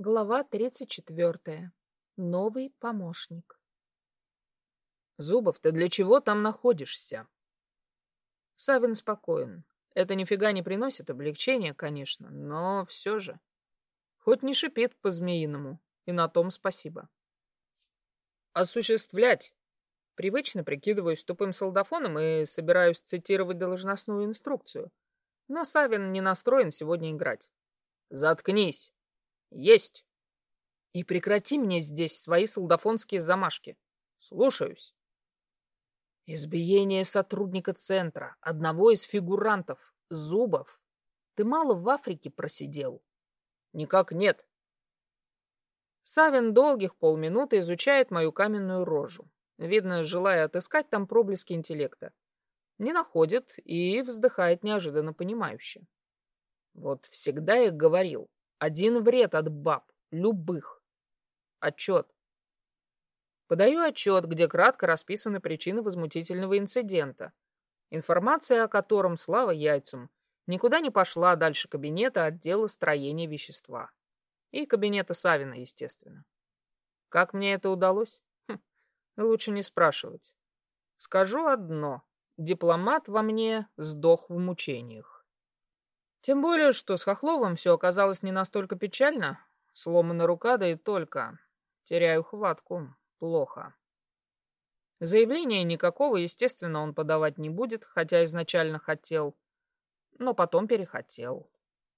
Глава 34. Новый помощник. Зубов, ты для чего там находишься? Савин спокоен. Это нифига не приносит облегчения, конечно, но все же. Хоть не шипит по-змеиному, и на том спасибо. Осуществлять. Привычно прикидываюсь тупым солдафоном и собираюсь цитировать должностную инструкцию. Но Савин не настроен сегодня играть. Заткнись. Есть. И прекрати мне здесь свои солдафонские замашки. Слушаюсь. Избиение сотрудника центра, одного из фигурантов, Зубов. Ты мало в Африке просидел? Никак нет. Савин долгих полминуты изучает мою каменную рожу. Видно, желая отыскать там проблески интеллекта. Не находит и вздыхает неожиданно понимающе. Вот всегда я говорил, один вред от баб, любых. Отчет. Подаю отчет, где кратко расписаны причины возмутительного инцидента. Информация о котором, слава яйцам, никуда не пошла дальше кабинета отдела строения вещества. И кабинета Савина, естественно. Как мне это удалось? Хм, лучше не спрашивать. Скажу одно. Дипломат во мне сдох в мучениях. Тем более, что с Хохловым все оказалось не настолько печально. Сломана рука, да и только. Теряю хватку. Плохо. Заявления никакого, естественно, он подавать не будет, хотя изначально хотел. Но потом перехотел.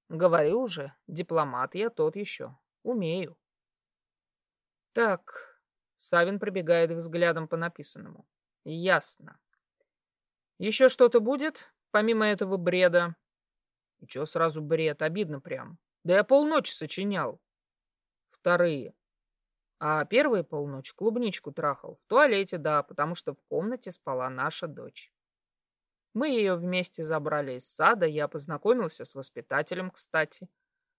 Говорю уже, дипломат я тот еще. Умею. Так, Савин пробегает взглядом по написанному. Ясно. Еще что-то будет, помимо этого бреда? И чё сразу бред? Обидно прям. Да я полночи сочинял. Вторые. А первые полночь клубничку трахал. В туалете, да, потому что в комнате спала наша дочь. Мы ее вместе забрали из сада, я познакомился с воспитателем, кстати.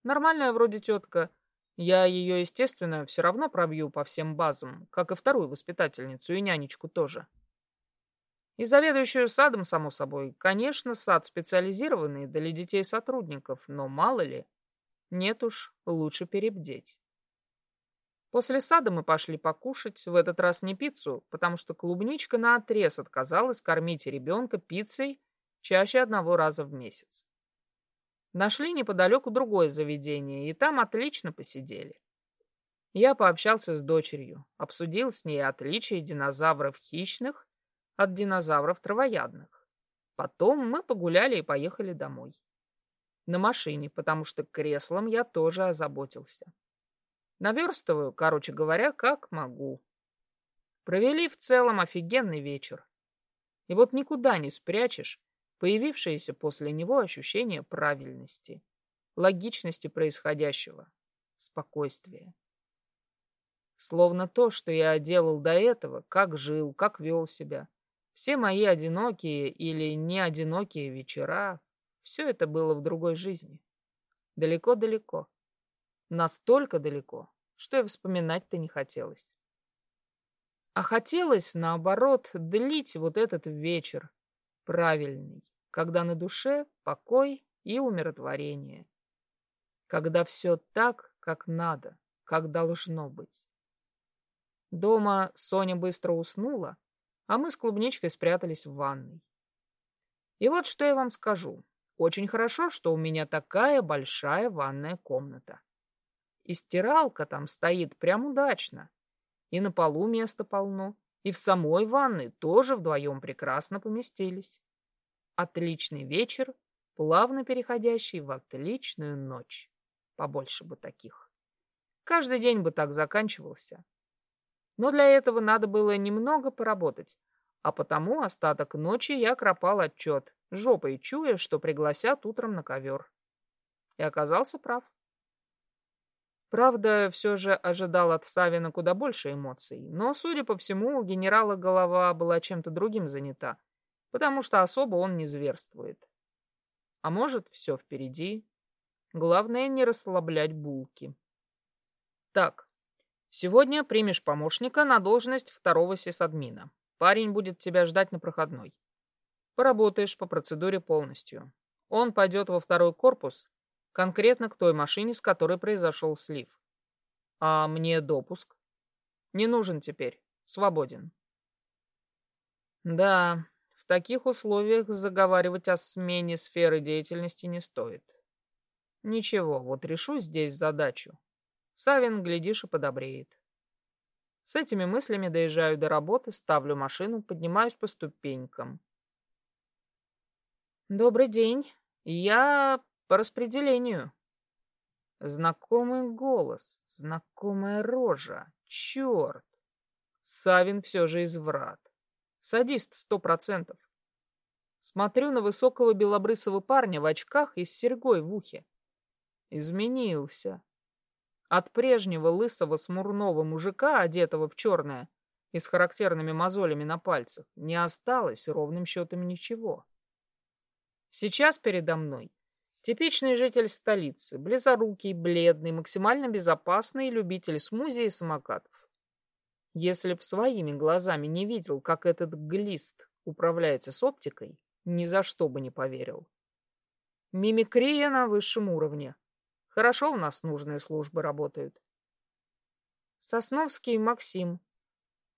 Нормальная вроде тетка. Я ее, естественно, все равно пробью по всем базам, как и вторую воспитательницу и нянечку тоже. И заведующую садом, само собой. Конечно, сад специализированный для детей сотрудников, но мало ли. Нет уж, лучше перебдеть. После сада мы пошли покушать, в этот раз не пиццу, потому что клубничка наотрез отказалась кормить ребенка пиццей чаще одного раза в месяц. Нашли неподалеку другое заведение, и там отлично посидели. Я пообщался с дочерью, обсудил с ней отличия динозавров хищных от динозавров травоядных. Потом мы погуляли и поехали домой. На машине, потому что креслом я тоже озаботился. Наверстываю, короче говоря, как могу. Провели в целом офигенный вечер. И вот никуда не спрячешь появившееся после него ощущение правильности, логичности происходящего, спокойствия. Словно то, что я делал до этого, как жил, как вел себя, все мои одинокие или не одинокие вечера, все это было в другой жизни. Далеко-далеко. Настолько далеко, что и вспоминать-то не хотелось. А хотелось, наоборот, длить вот этот вечер правильный, когда на душе покой и умиротворение. Когда все так, как надо, как должно быть. Дома Соня быстро уснула, а мы с клубничкой спрятались в ванной. И вот что я вам скажу. Очень хорошо, что у меня такая большая ванная комната. И стиралка там стоит прям удачно. И на полу места полно. И в самой ванной тоже вдвоем прекрасно поместились. Отличный вечер, плавно переходящий в отличную ночь. Побольше бы таких. Каждый день бы так заканчивался. Но для этого надо было немного поработать, а потому остаток ночи я кропал отчет, жопой чуя, что пригласят утром на ковер. И оказался прав. Правда, все же ожидал от Савина куда больше эмоций, но, судя по всему, у генерала голова была чем-то другим занята, потому что особо он не зверствует. А может, все впереди. Главное, не расслаблять булки. Так, Сегодня примешь помощника на должность второго сисадмина. Парень будет тебя ждать на проходной. Поработаешь по процедуре полностью. Он пойдет во второй корпус, конкретно к той машине, с которой произошел слив. А мне допуск? Не нужен теперь. Свободен. Да, в таких условиях заговаривать о смене сферы деятельности не стоит. Ничего, вот решу здесь задачу. Савин, глядишь, и подобреет. С этими мыслями доезжаю до работы, ставлю машину, поднимаюсь по ступенькам. Добрый день. Я по распределению. Знакомый голос, знакомая рожа. Черт! Савин все же изврат. Садист сто процентов. Смотрю на высокого белобрысого парня в очках и с серьгой в ухе. Изменился. От прежнего лысого смурного мужика, одетого в черное и с характерными мозолями на пальцах, не осталось ровным счетом ничего. Сейчас передо мной типичный житель столицы, близорукий, бледный, максимально безопасный любитель смузи и самокатов. Если б своими глазами не видел, как этот глист управляется с оптикой, ни за что бы не поверил. Мимикрия на высшем уровне. Хорошо у нас нужные службы работают. Сосновский Максим.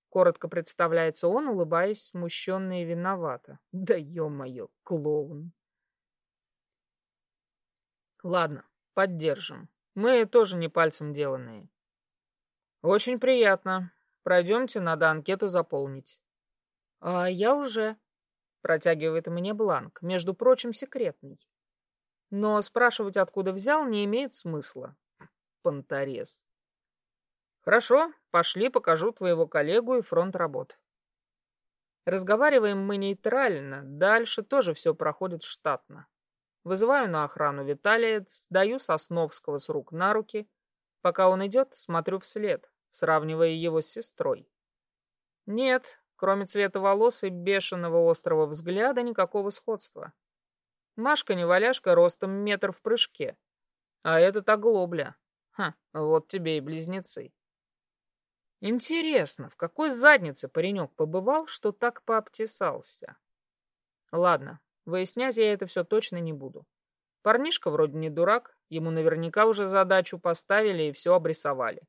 Коротко представляется он, улыбаясь смущенно и виновато. Да ё-моё, клоун. Ладно, поддержим. Мы тоже не пальцем деланные. Очень приятно. Пройдемте, надо анкету заполнить. А я уже... Протягивает мне бланк, между прочим, секретный. Но спрашивать, откуда взял, не имеет смысла. Понторез. Хорошо, пошли, покажу твоего коллегу и фронт работ. Разговариваем мы нейтрально, дальше тоже все проходит штатно. Вызываю на охрану Виталия, сдаю Сосновского с рук на руки. Пока он идет, смотрю вслед сравнивая его с сестрой. Нет, кроме цвета волос и бешеного острого взгляда, никакого сходства. Машка-неваляшка ростом метр в прыжке. А этот оглобля. Ха, вот тебе и близнецы. Интересно, в какой заднице паренек побывал, что так пообтесался? Ладно, выяснять я это все точно не буду. Парнишка вроде не дурак, ему наверняка уже задачу поставили и все обрисовали.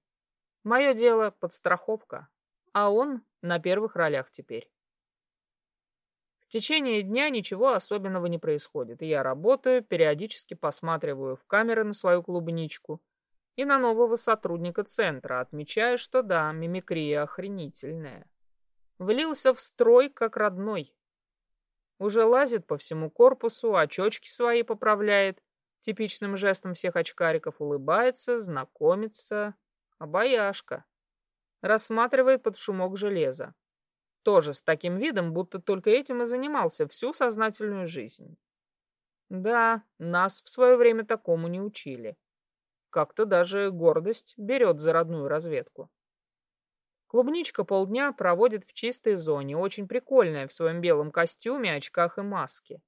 Мое дело — подстраховка, а он на первых ролях теперь. Течение дня ничего особенного не происходит. Я работаю, периодически посматриваю в камеры на свою клубничку и на нового сотрудника центра, отмечаю, что да, мимикрия охренительная. Влился в строй как родной. Уже лазит по всему корпусу, очечки свои поправляет, типичным жестом всех очкариков улыбается, знакомится, Обаяшка. Рассматривает под шумок железа. Тоже с таким видом, будто только этим и занимался всю сознательную жизнь. Да, нас в свое время такому не учили. Как-то даже гордость берет за родную разведку. Клубничка полдня проводит в чистой зоне, очень прикольная в своем белом костюме, очках и маске.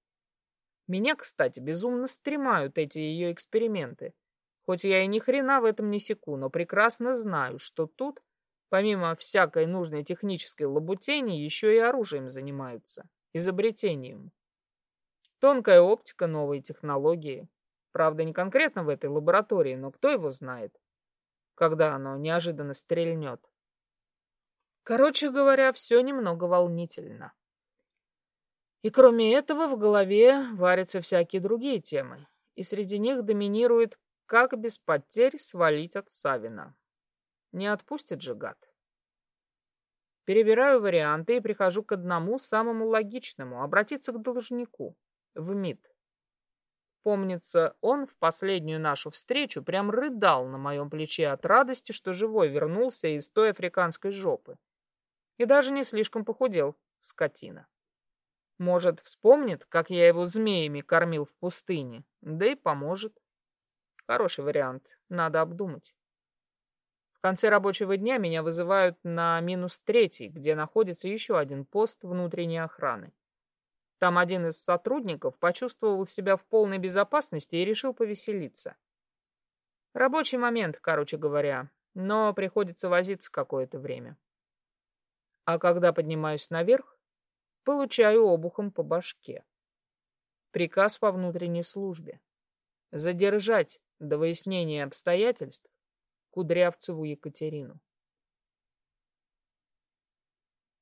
Меня, кстати, безумно стремают эти ее эксперименты. Хоть я и ни хрена в этом не секу, но прекрасно знаю, что тут, помимо всякой нужной технической лабутени, еще и оружием занимаются, изобретением. Тонкая оптика, новые технологии. Правда, не конкретно в этой лаборатории, но кто его знает, когда оно неожиданно стрельнет. Короче говоря, все немного волнительно. И кроме этого в голове варятся всякие другие темы, и среди них доминирует как без потерь свалить от Савина? Не отпустит же гад. Перебираю варианты и прихожу к одному самому логичному — обратиться к должнику, в МИД. Помнится, он в последнюю нашу встречу прям рыдал на моем плече от радости, что живой вернулся из той африканской жопы. И даже не слишком похудел, скотина. Может, вспомнит, как я его змеями кормил в пустыне, да и поможет. Хороший вариант. Надо обдумать. Конце рабочего дня меня вызывают на минус третий, где находится еще один пост внутренней охраны. Там один из сотрудников почувствовал себя в полной безопасности и решил повеселиться. Рабочий момент, короче говоря, но приходится возиться какое-то время. А когда поднимаюсь наверх, получаю обухом по башке. Приказ по внутренней службе. Задержать до выяснения обстоятельств Кудрявцеву Екатерину.